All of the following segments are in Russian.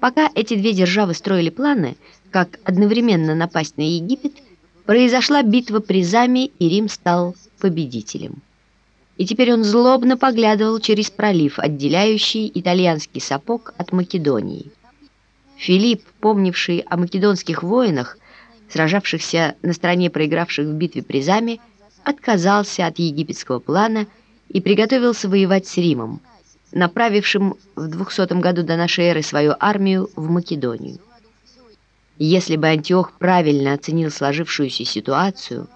Пока эти две державы строили планы, как одновременно напасть на Египет, произошла битва при Заме, и Рим стал победителем. И теперь он злобно поглядывал через пролив, отделяющий итальянский сапог от Македонии. Филипп, помнивший о македонских воинах, сражавшихся на стороне проигравших в битве при Заме, отказался от египетского плана и приготовился воевать с Римом, направившим в 200 году до нашей эры свою армию в Македонию. Если бы Антиох правильно оценил сложившуюся ситуацию,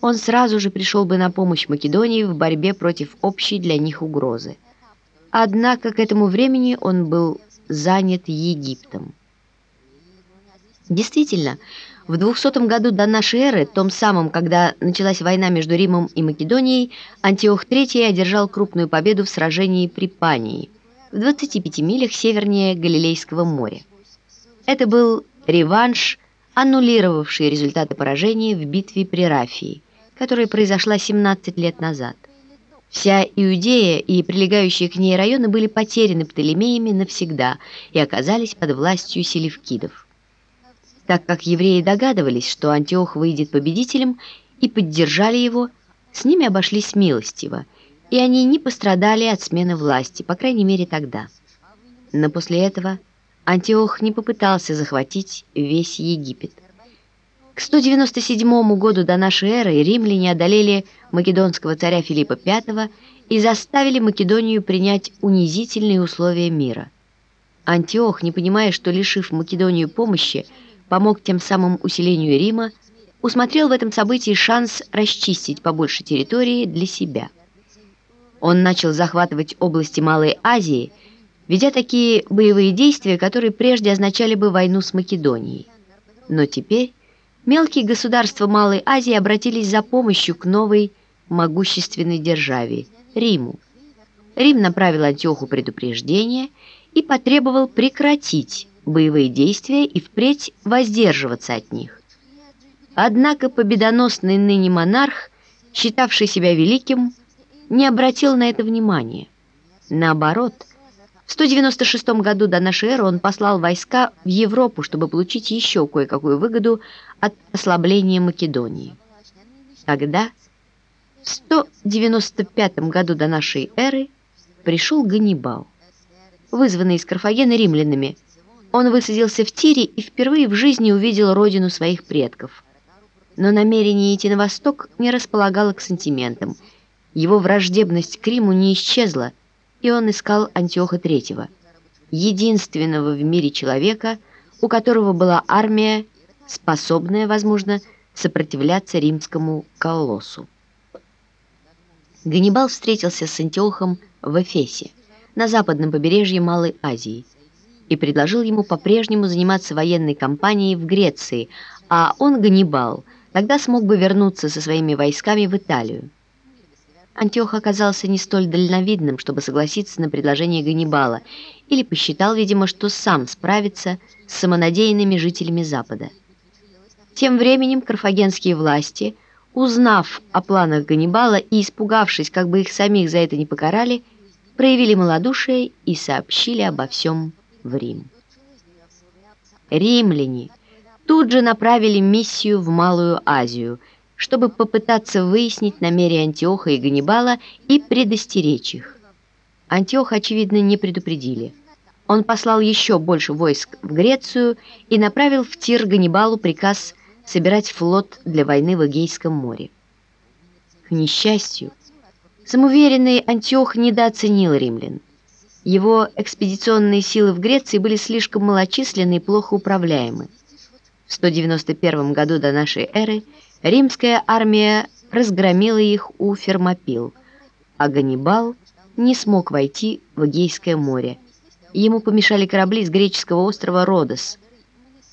он сразу же пришел бы на помощь Македонии в борьбе против общей для них угрозы. Однако к этому времени он был занят Египтом. Действительно, в 200 году до нашей эры, том самом, когда началась война между Римом и Македонией, Антиох III одержал крупную победу в сражении при Пании, в 25 милях севернее Галилейского моря. Это был реванш, аннулировавший результаты поражения в битве при Рафии, которая произошла 17 лет назад. Вся Иудея и прилегающие к ней районы были потеряны Птолемеями навсегда и оказались под властью селевкидов так как евреи догадывались, что Антиох выйдет победителем, и поддержали его, с ними обошлись милостиво, и они не пострадали от смены власти, по крайней мере тогда. Но после этого Антиох не попытался захватить весь Египет. К 197 году до нашей эры римляне одолели македонского царя Филиппа V и заставили Македонию принять унизительные условия мира. Антиох, не понимая, что лишив Македонию помощи, помог тем самым усилению Рима, усмотрел в этом событии шанс расчистить побольше территории для себя. Он начал захватывать области Малой Азии, ведя такие боевые действия, которые прежде означали бы войну с Македонией. Но теперь мелкие государства Малой Азии обратились за помощью к новой могущественной державе – Риму. Рим направил Антиоху предупреждение и потребовал прекратить боевые действия и впредь воздерживаться от них. Однако победоносный ныне монарх, считавший себя великим, не обратил на это внимания. Наоборот, в 196 году до нашей эры он послал войска в Европу, чтобы получить еще кое-какую выгоду от ослабления Македонии. Тогда, в 195 году до нашей эры, пришел Ганнибал, вызванный из Карфагена римлянами, он высадился в Тире и впервые в жизни увидел родину своих предков. Но намерение идти на восток не располагало к сантиментам. Его враждебность к Риму не исчезла, и он искал Антиоха III, единственного в мире человека, у которого была армия, способная, возможно, сопротивляться римскому колоссу. Ганнибал встретился с Антиохом в Эфесе, на западном побережье Малой Азии, и предложил ему по-прежнему заниматься военной кампанией в Греции, а он, Ганнибал, тогда смог бы вернуться со своими войсками в Италию. Антиох оказался не столь дальновидным, чтобы согласиться на предложение Ганнибала, или посчитал, видимо, что сам справится с самонадеянными жителями Запада. Тем временем карфагенские власти, узнав о планах Ганнибала и испугавшись, как бы их самих за это не покарали, проявили малодушие и сообщили обо всем в Рим. Римляне тут же направили миссию в Малую Азию, чтобы попытаться выяснить намерения Антиоха и Ганнибала и предостеречь их. Антиоха, очевидно, не предупредили. Он послал еще больше войск в Грецию и направил в Тир Ганнибалу приказ собирать флот для войны в Эгейском море. К несчастью, самоуверенный Антиох недооценил римлян. Его экспедиционные силы в Греции были слишком малочисленны и плохо управляемы. В 191 году до нашей эры римская армия разгромила их у Фермопил, а Ганнибал не смог войти в Эгейское море. Ему помешали корабли с греческого острова Родос,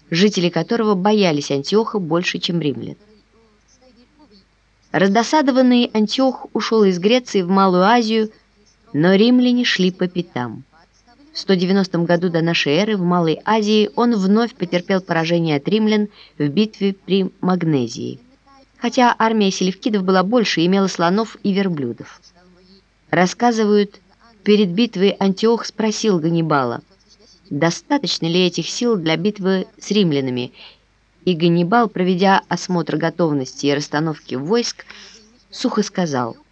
жители которого боялись Антиоха больше, чем римлян. Раздосадованный Антиох ушел из Греции в Малую Азию, но римляне шли по пятам. В 190 году до нашей эры в Малой Азии он вновь потерпел поражение от римлян в битве при Магнезии, хотя армия селевкидов была больше и имела слонов и верблюдов. Рассказывают, перед битвой Антиох спросил Ганнибала, достаточно ли этих сил для битвы с римлянами, и Ганнибал, проведя осмотр готовности и расстановки войск, сухо сказал –